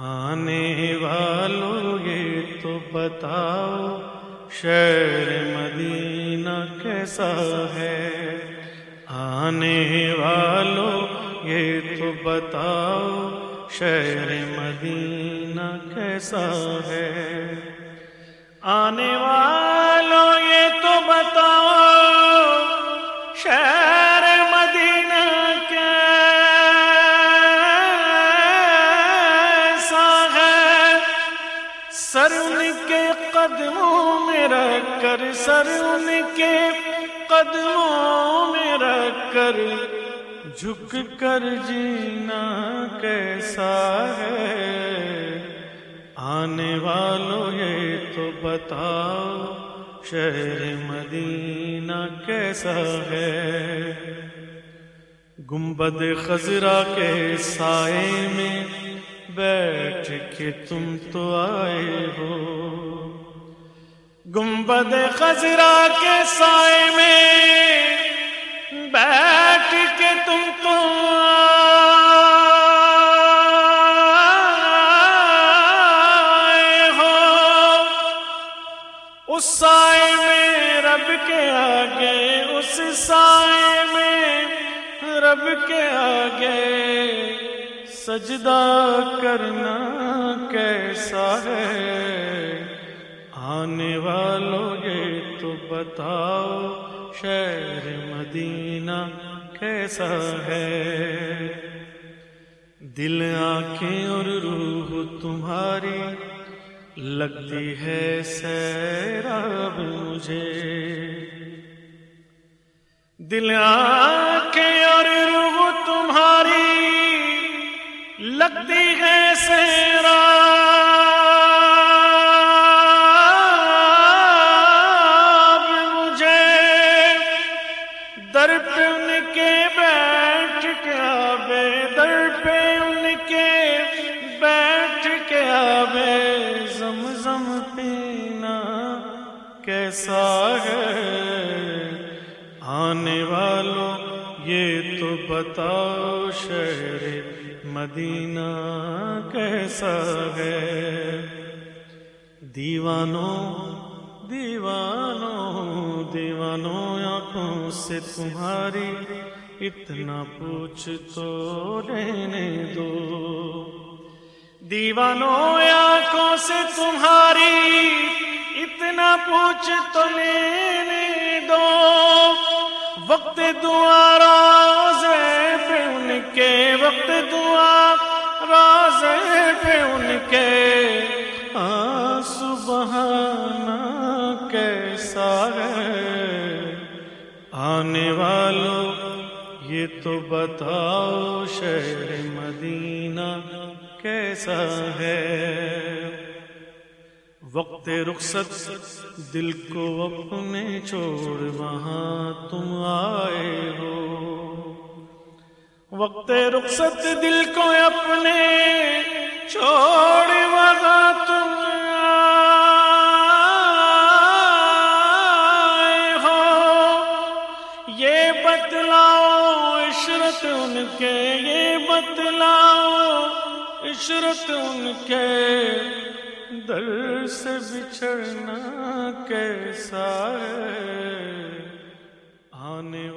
آنے والوں یہ تو بتاؤ، شہر مدینہ کیسا ہے؟ آنے والوں یہ تو بتاؤ، شہر مدینہ کیسا ہے؟ آنے والوں سر ان کے قدموں میں رکھ کر، سر ان کے قدموں میں رکھ کر جھک کر جینا کیسا ہے؟ آنے والوں یہ تو بتاؤ، شہر مدینہ کیسا ہے؟ گنبد خزرا کے سائے میں بیٹھ کے تم تو آئے ہو۔ گنبد خزرا کے سائے میں بیٹھ کے تم تو آئے ہو۔ اس سائے میں رب کے آگے، اس سائے میں سجدہ کرنا کیسا ہے؟ آنے والوں یہ تو بتاؤ، شہر مدینہ کیسا ہے؟ دل، آنکھیں اور روح تمہاری لگتی ہے سیراب مجھے۔ دل، آنکھیں اور لگتی ہے سیراب مجھے در پہ ان کے بیٹھ کے آبے در پہ ان کے بیٹھ کے آبے زم زم پینا کیسا ہے؟ آنے والوں یہ تو بتاؤ شہر مدینہ کیسا ہے؟ دیوانوں دیوانوں دیوانوں آنکھوں سے تمہاری اتنا پوچھ تو لینے دو۔ دیوانوں آنکھوں سے تمہاری اتنا پوچھ تو لینے دعا، روزے پہ ان کے وقت دعا، روزے پہ ان کے سبحانہ کیسا ہے۔ آنے والوں، یہ تو بتاؤ شہر مدینہ کیسا ہے۔ وقت رخصت، دل کو اپنے چھوڑ، وہاں تم آئے ہو۔ وقت رخصت، دل کو اپنے چھوڑ، وہاں تم آئے ہو۔ یہ بتلاؤ عشرت ان کے، یہ بتلاؤ عشرت ان کے۔ در سے بچھڑنا کیسا ہے؟ آنے